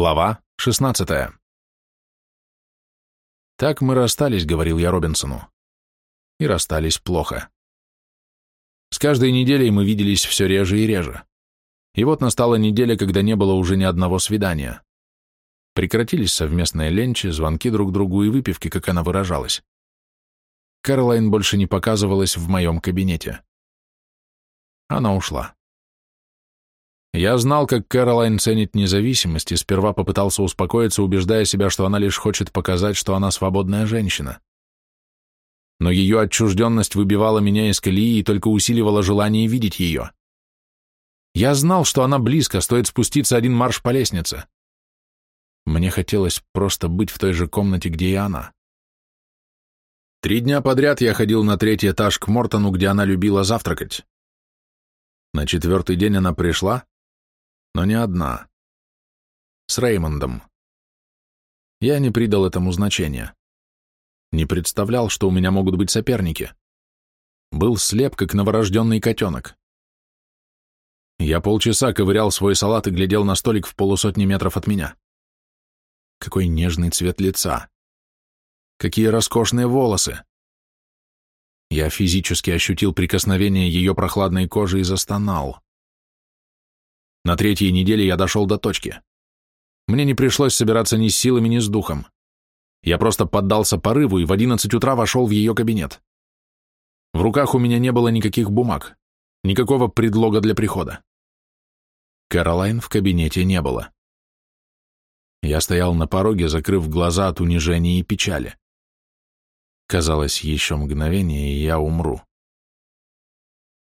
Глава 16 «Так мы расстались», — говорил я Робинсону. И расстались плохо. С каждой неделей мы виделись все реже и реже. И вот настала неделя, когда не было уже ни одного свидания. Прекратились совместные ленчи, звонки друг другу и выпивки, как она выражалась. Кэролайн больше не показывалась в моем кабинете. Она ушла. Я знал, как Кэролайн ценит независимость, и сперва попытался успокоиться, убеждая себя, что она лишь хочет показать, что она свободная женщина. Но ее отчужденность выбивала меня из колеи и только усиливала желание видеть ее. Я знал, что она близко, стоит спуститься один марш по лестнице. Мне хотелось просто быть в той же комнате, где и она. Три дня подряд я ходил на третий этаж к Мортону, где она любила завтракать. На четвертый день она пришла, но не одна. С Реймондом. Я не придал этому значения. Не представлял, что у меня могут быть соперники. Был слеп, как новорожденный котенок. Я полчаса ковырял свой салат и глядел на столик в полусотни метров от меня. Какой нежный цвет лица. Какие роскошные волосы. Я физически ощутил прикосновение ее прохладной кожи и застонал. На третьей неделе я дошел до точки. Мне не пришлось собираться ни с силами, ни с духом. Я просто поддался порыву и в одиннадцать утра вошел в ее кабинет. В руках у меня не было никаких бумаг, никакого предлога для прихода. Каролайн в кабинете не было. Я стоял на пороге, закрыв глаза от унижения и печали. Казалось, еще мгновение, и я умру.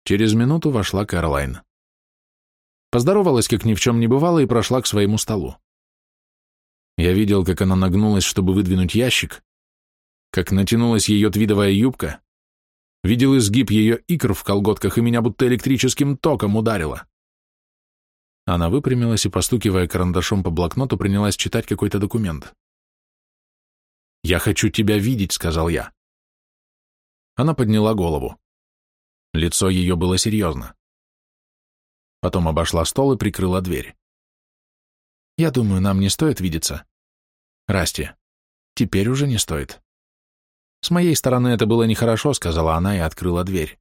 Через минуту вошла Каролайн. Поздоровалась, как ни в чем не бывало, и прошла к своему столу. Я видел, как она нагнулась, чтобы выдвинуть ящик, как натянулась ее твидовая юбка, видел изгиб ее икр в колготках, и меня будто электрическим током ударило. Она выпрямилась и, постукивая карандашом по блокноту, принялась читать какой-то документ. «Я хочу тебя видеть», — сказал я. Она подняла голову. Лицо ее было серьезно потом обошла стол и прикрыла дверь. «Я думаю, нам не стоит видеться. Расти, теперь уже не стоит». «С моей стороны это было нехорошо», — сказала она и открыла дверь.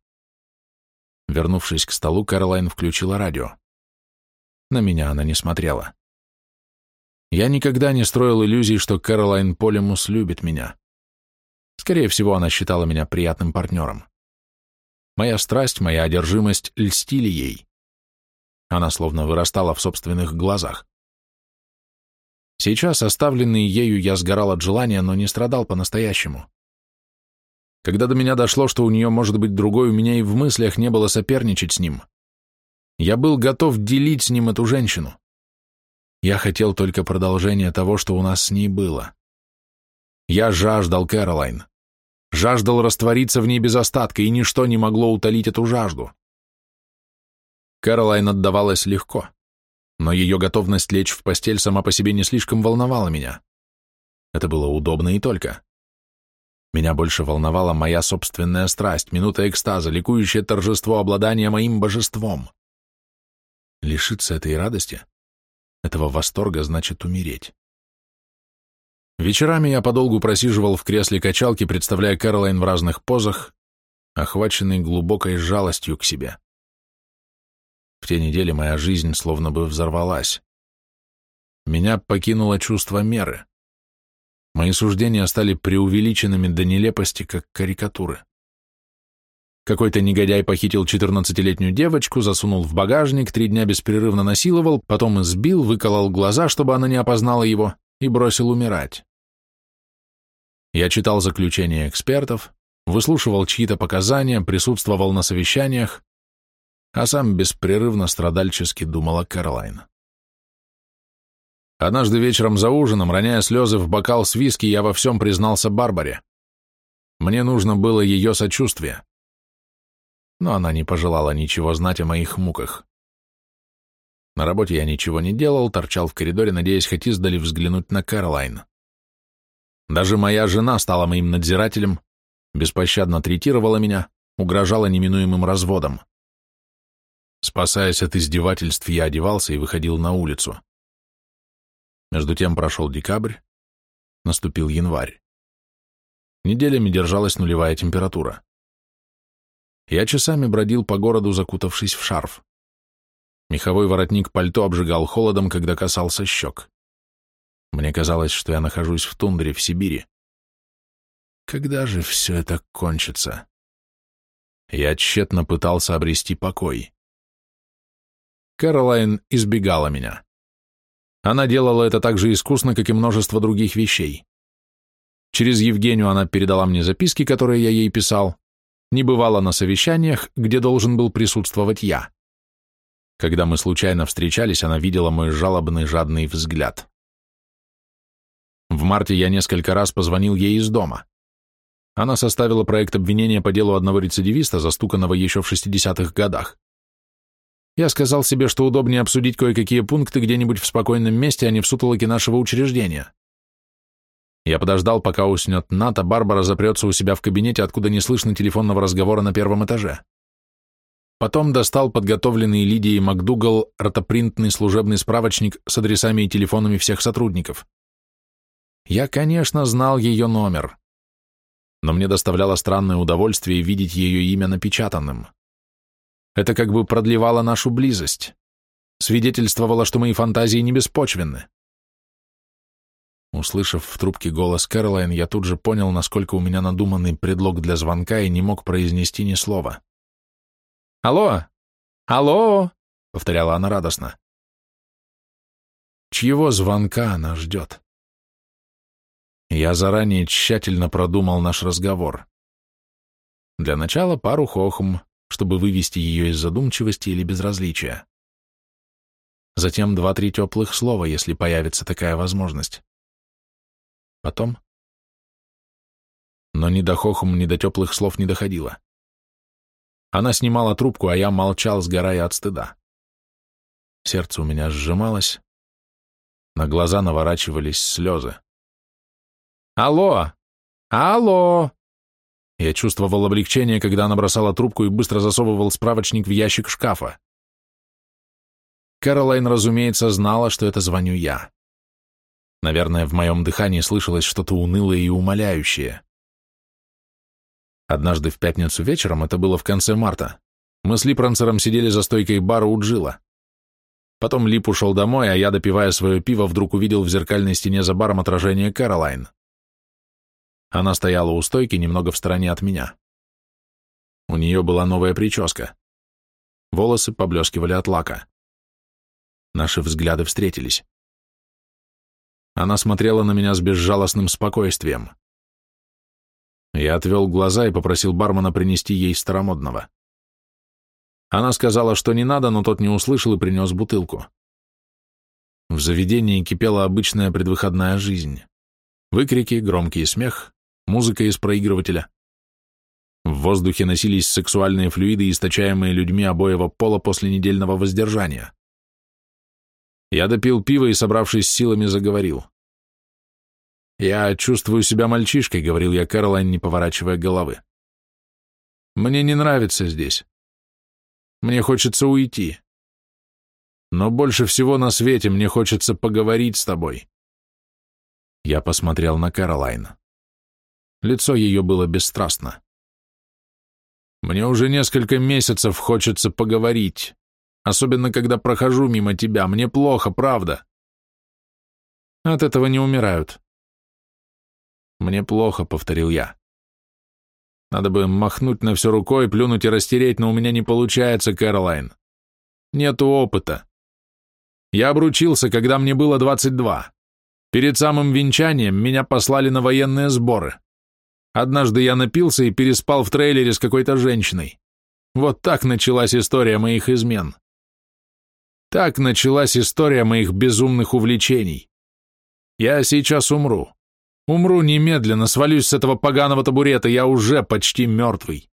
Вернувшись к столу, Кэролайн включила радио. На меня она не смотрела. Я никогда не строил иллюзий, что Кэролайн Полемус любит меня. Скорее всего, она считала меня приятным партнером. Моя страсть, моя одержимость льстили ей. Она словно вырастала в собственных глазах. Сейчас, оставленный ею, я сгорал от желания, но не страдал по-настоящему. Когда до меня дошло, что у нее может быть другой, у меня и в мыслях не было соперничать с ним. Я был готов делить с ним эту женщину. Я хотел только продолжения того, что у нас с ней было. Я жаждал Кэролайн. Жаждал раствориться в ней без остатка, и ничто не могло утолить эту жажду. Кэролайн отдавалась легко, но ее готовность лечь в постель сама по себе не слишком волновала меня. Это было удобно и только. Меня больше волновала моя собственная страсть, минута экстаза, ликующее торжество обладания моим божеством. Лишиться этой радости, этого восторга, значит умереть. Вечерами я подолгу просиживал в кресле качалки, представляя Кэролайн в разных позах, охваченный глубокой жалостью к себе. В те недели моя жизнь словно бы взорвалась. Меня покинуло чувство меры. Мои суждения стали преувеличенными до нелепости, как карикатуры. Какой-то негодяй похитил 14-летнюю девочку, засунул в багажник, три дня беспрерывно насиловал, потом избил, выколол глаза, чтобы она не опознала его, и бросил умирать. Я читал заключения экспертов, выслушивал чьи-то показания, присутствовал на совещаниях, а сам беспрерывно страдальчески думала Кэролайн. Однажды вечером за ужином, роняя слезы в бокал с виски, я во всем признался Барбаре. Мне нужно было ее сочувствие. Но она не пожелала ничего знать о моих муках. На работе я ничего не делал, торчал в коридоре, надеясь хоть издали взглянуть на Кэролайн. Даже моя жена стала моим надзирателем, беспощадно третировала меня, угрожала неминуемым разводом. Спасаясь от издевательств, я одевался и выходил на улицу. Между тем прошел декабрь, наступил январь. Неделями держалась нулевая температура. Я часами бродил по городу, закутавшись в шарф. Меховой воротник пальто обжигал холодом, когда касался щек. Мне казалось, что я нахожусь в тундре в Сибири. Когда же все это кончится? Я тщетно пытался обрести покой. Кэролайн избегала меня. Она делала это так же искусно, как и множество других вещей. Через Евгению она передала мне записки, которые я ей писал, не бывала на совещаниях, где должен был присутствовать я. Когда мы случайно встречались, она видела мой жалобный жадный взгляд. В марте я несколько раз позвонил ей из дома. Она составила проект обвинения по делу одного рецидивиста, застуканного еще в 60-х годах. Я сказал себе, что удобнее обсудить кое-какие пункты где-нибудь в спокойном месте, а не в сутолоке нашего учреждения. Я подождал, пока уснет Ната, Барбара запрется у себя в кабинете, откуда не слышно телефонного разговора на первом этаже. Потом достал подготовленный Лидией МакДугал ротопринтный служебный справочник с адресами и телефонами всех сотрудников. Я, конечно, знал ее номер но мне доставляло странное удовольствие видеть ее имя напечатанным. Это как бы продлевало нашу близость, свидетельствовало, что мои фантазии не беспочвенны. Услышав в трубке голос Кэролайн, я тут же понял, насколько у меня надуманный предлог для звонка и не мог произнести ни слова. «Алло! Алло!» — повторяла она радостно. Чьего звонка она ждет? Я заранее тщательно продумал наш разговор. Для начала пару хохм, чтобы вывести ее из задумчивости или безразличия. Затем два-три теплых слова, если появится такая возможность. Потом... Но ни до хохм, ни до теплых слов не доходило. Она снимала трубку, а я молчал, сгорая от стыда. Сердце у меня сжималось, на глаза наворачивались слезы. «Алло! Алло!» Я чувствовал облегчение, когда она бросала трубку и быстро засовывал справочник в ящик шкафа. Кэролайн, разумеется, знала, что это звоню я. Наверное, в моем дыхании слышалось что-то унылое и умоляющее. Однажды в пятницу вечером, это было в конце марта, мы с Липранцером сидели за стойкой бара у Джила. Потом Лип ушел домой, а я, допивая свое пиво, вдруг увидел в зеркальной стене за баром отражение Кэролайн. Она стояла у стойки немного в стороне от меня. У нее была новая прическа. Волосы поблескивали от лака. Наши взгляды встретились. Она смотрела на меня с безжалостным спокойствием. Я отвел глаза и попросил бармена принести ей старомодного. Она сказала, что не надо, но тот не услышал и принес бутылку. В заведении кипела обычная предвыходная жизнь. Выкрики, громкий смех, музыка из проигрывателя. В воздухе носились сексуальные флюиды, источаемые людьми обоего пола после недельного воздержания. Я допил пиво и, собравшись силами, заговорил. «Я чувствую себя мальчишкой», — говорил я Кэролайн, не поворачивая головы. «Мне не нравится здесь. Мне хочется уйти. Но больше всего на свете мне хочется поговорить с тобой». Я посмотрел на Кэролайн. Лицо ее было бесстрастно. «Мне уже несколько месяцев хочется поговорить, особенно когда прохожу мимо тебя. Мне плохо, правда». «От этого не умирают». «Мне плохо», — повторил я. Надо бы махнуть на все рукой, плюнуть и растереть, но у меня не получается, Кэролайн. Нету опыта. Я обручился, когда мне было 22. Перед самым венчанием меня послали на военные сборы. Однажды я напился и переспал в трейлере с какой-то женщиной. Вот так началась история моих измен. Так началась история моих безумных увлечений. Я сейчас умру. Умру немедленно, свалюсь с этого поганого табурета, я уже почти мертвый.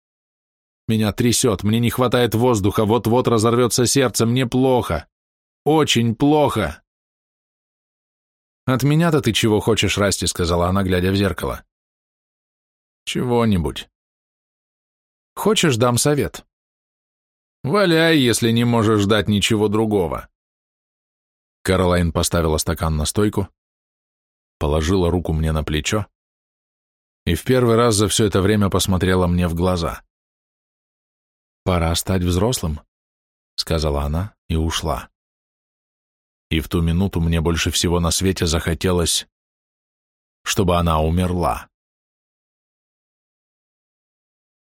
Меня трясет, мне не хватает воздуха, вот-вот разорвется сердце, мне плохо. Очень плохо. «От меня-то ты чего хочешь, Расти?» — сказала она, глядя в зеркало. Чего-нибудь. Хочешь, дам совет? Валяй, если не можешь ждать ничего другого. Каролайн поставила стакан на стойку, положила руку мне на плечо и в первый раз за все это время посмотрела мне в глаза. «Пора стать взрослым», — сказала она и ушла. И в ту минуту мне больше всего на свете захотелось, чтобы она умерла.